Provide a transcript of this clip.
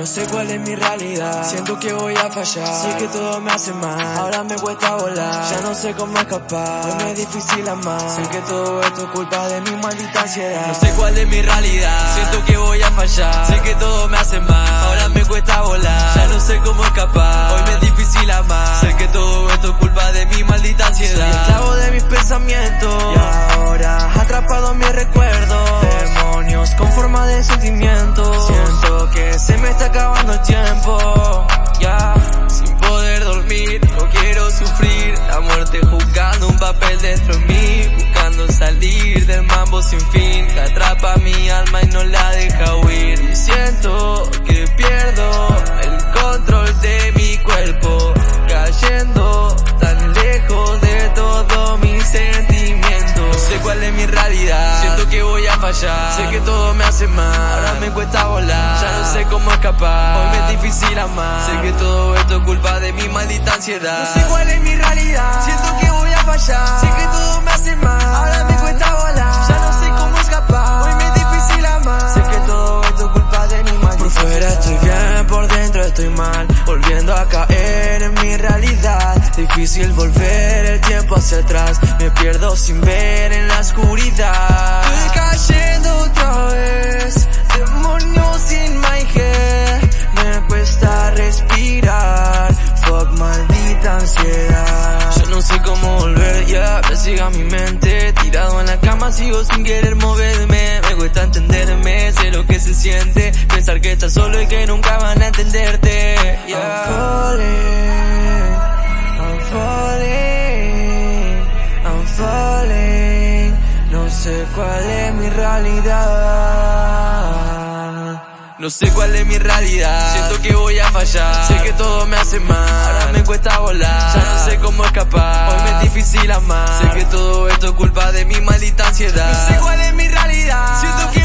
No sé cuál es mi realidad, siento que voy a fallar. Sé que todo me hace mal, ahora me cuesta volar. Ya no sé cómo escapar, hoy me es difícil amar. Sé que todo esto es culpa de mi maldita ansiedad. No sé cuál es mi realidad, siento que voy a fallar. Sé que todo me hace mal, ahora me cuesta volar. Ya no sé cómo escapar, hoy me es difícil amar. Sé que todo esto es culpa de mi maldita ansiedad. Soy esclavo de mis pensamientos y ahora atrapado en mi recuerdo. Demonios con forma de sentimientos. Dentro de mí, buscando salir del mambo sin fin. Que atrapa mi alma y no la deja huir. Y siento que pierdo el control de mi cuerpo, cayendo tan lejos de todos mis sentimientos. No sé cuál es mi realidad, siento que voy a fallar. Sé que todo me hace mal, ahora me cuesta volar. Ya no sé cómo escapar, hoy me es difícil amar. Sé que todo esto es culpa de mi maldita ansiedad. no sé cuál es mi realidad. Siento que Difícil volver el tiempo hacia atrás. Me pierdo sin ver en la oscuridad. Estoy cayendo otra vez. Demonios in my head. Me cuesta respirar. Fuck maldita ansiedad. Yo no sé cómo volver, ya me siga mi mente. Tirado en la cama sigo sin querer moverme. Me cuesta entenderme, sé lo que se siente. Pensar que estás solo y que nunca van a entenderte. Yeah. I'm falling, I'm falling, I'm falling. No sé cuál es mi realidad. No sé cuál es mi realidad, siento que voy a fallar. Sé que todo me hace mal, ahora me cuesta volar. Ya no sé cómo escapar, hoy me es difícil amar. Sé que todo esto es culpa de mi maldita ansiedad. No sé cuál es mi realidad, siento que.